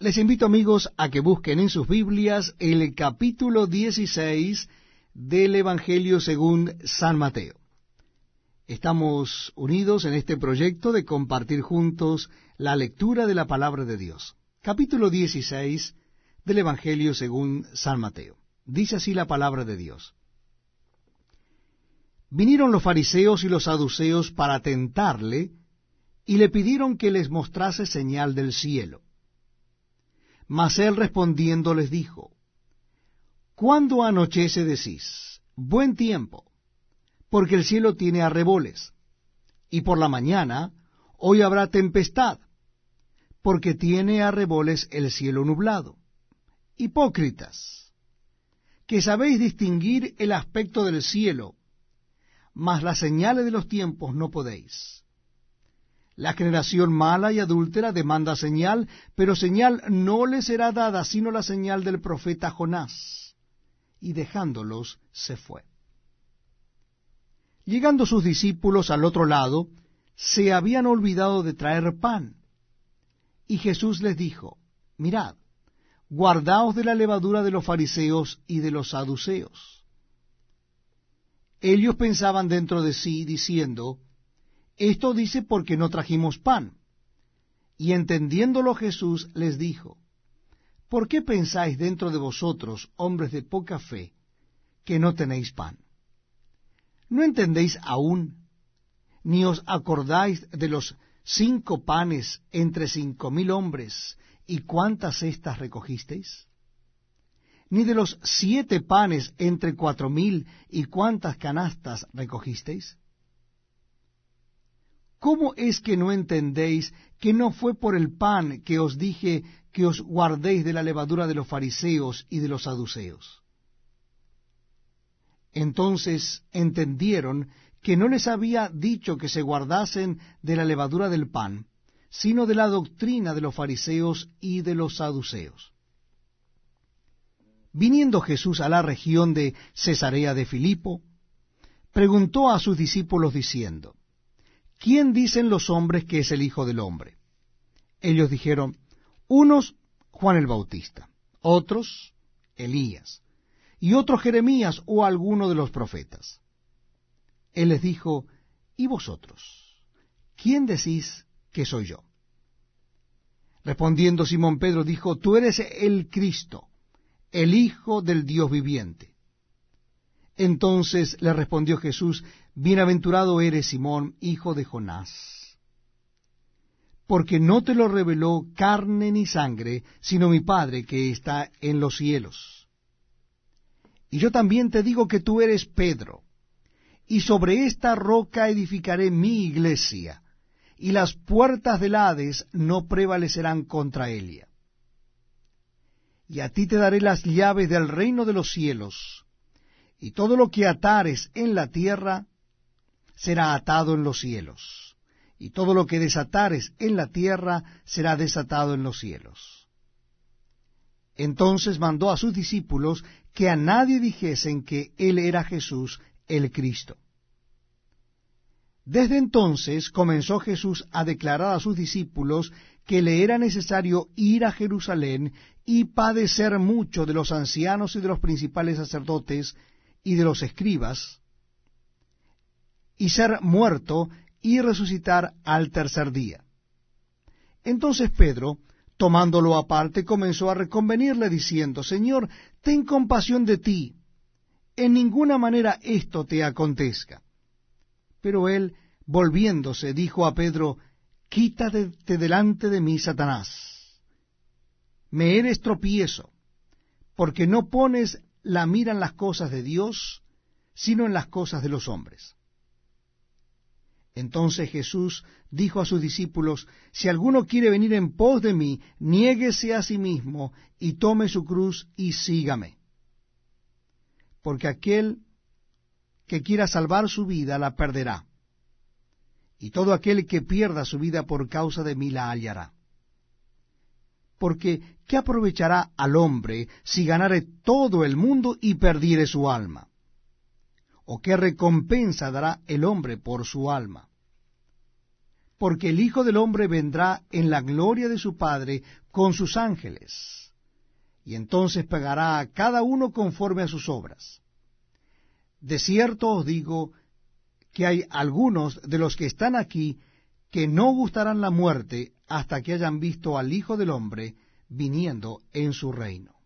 Les invito amigos a que busquen en sus Biblias el capítulo 16 del Evangelio según San Mateo. Estamos unidos en este proyecto de compartir juntos la lectura de la palabra de Dios. Capítulo 16 del Evangelio según San Mateo. Dice así la palabra de Dios. Vinieron los fariseos y los saduceos para tentarle y le pidieron que les mostrase señal del cielo. Mas él respondiendo les dijo, ¿Cuándo anochece decís? Buen tiempo, porque el cielo tiene arreboles, y por la mañana hoy habrá tempestad, porque tiene arreboles el cielo nublado. Hipócritas, que sabéis distinguir el aspecto del cielo, mas las señales de los tiempos no podéis. La generación mala y adúltera demanda señal, pero señal no le será dada sino la señal del profeta Jonás. Y dejándolos se fue. Llegando sus discípulos al otro lado, se habían olvidado de traer pan. Y Jesús les dijo, Mirad, guardaos de la levadura de los fariseos y de los saduceos. Ellos pensaban dentro de sí, diciendo, esto dice porque no trajimos pan. Y entendiéndolo Jesús les dijo, ¿por qué pensáis dentro de vosotros, hombres de poca fe, que no tenéis pan? ¿No entendéis aún, ni os acordáis de los cinco panes entre cinco mil hombres, y cuántas cestas recogisteis? ¿Ni de los siete panes entre cuatro mil, y cuántas canastas recogisteis? ¿Cómo es que no entendéis que no fue por el pan que os dije que os guardéis de la levadura de los fariseos y de los saduceos? Entonces entendieron que no les había dicho que se guardasen de la levadura del pan, sino de la doctrina de los fariseos y de los saduceos. Viniendo Jesús a la región de Cesarea de Filipo, preguntó a sus discípulos diciendo, ¿quién dicen los hombres que es el Hijo del Hombre? Ellos dijeron, unos Juan el Bautista, otros Elías, y otros Jeremías o alguno de los profetas. Él les dijo, ¿y vosotros? ¿Quién decís que soy yo? Respondiendo Simón Pedro dijo, tú eres el Cristo, el Hijo del Dios viviente. Entonces le respondió Jesús, Bienaventurado eres Simón, hijo de Jonás, porque no te lo reveló carne ni sangre, sino mi Padre que está en los cielos. Y yo también te digo que tú eres Pedro, y sobre esta roca edificaré mi iglesia, y las puertas del Hades no prevalecerán contra ella. Y a ti te daré las llaves del reino de los cielos, y todo lo que atares en la tierra será atado en los cielos, y todo lo que desatares en la tierra será desatado en los cielos. Entonces mandó a sus discípulos que a nadie dijesen que él era Jesús el Cristo. Desde entonces comenzó Jesús a declarar a sus discípulos que le era necesario ir a Jerusalén y padecer mucho de los ancianos y de los principales sacerdotes y de los escribas, y ser muerto y resucitar al tercer día. Entonces Pedro, tomándolo aparte, comenzó a reconvenirle diciendo, Señor, ten compasión de ti, en ninguna manera esto te acontezca. Pero él, volviéndose, dijo a Pedro, Quítate delante de mí, Satanás. Me eres tropiezo, porque no pones la mira en las cosas de Dios, sino en las cosas de los hombres. Entonces Jesús dijo a sus discípulos, Si alguno quiere venir en pos de mí, niéguese a sí mismo y tome su cruz y sígame. Porque aquel que quiera salvar su vida la perderá, y todo aquel que pierda su vida por causa de mí la hallará. Porque, ¿qué aprovechará al hombre si ganare todo el mundo y perdiere su alma? ¿O qué recompensa dará el hombre por su alma? Porque el Hijo del Hombre vendrá en la gloria de su Padre con sus ángeles, y entonces pagará a cada uno conforme a sus obras. De cierto os digo que hay algunos de los que están aquí que no gustarán la muerte hasta que hayan visto al Hijo del Hombre viniendo en su reino.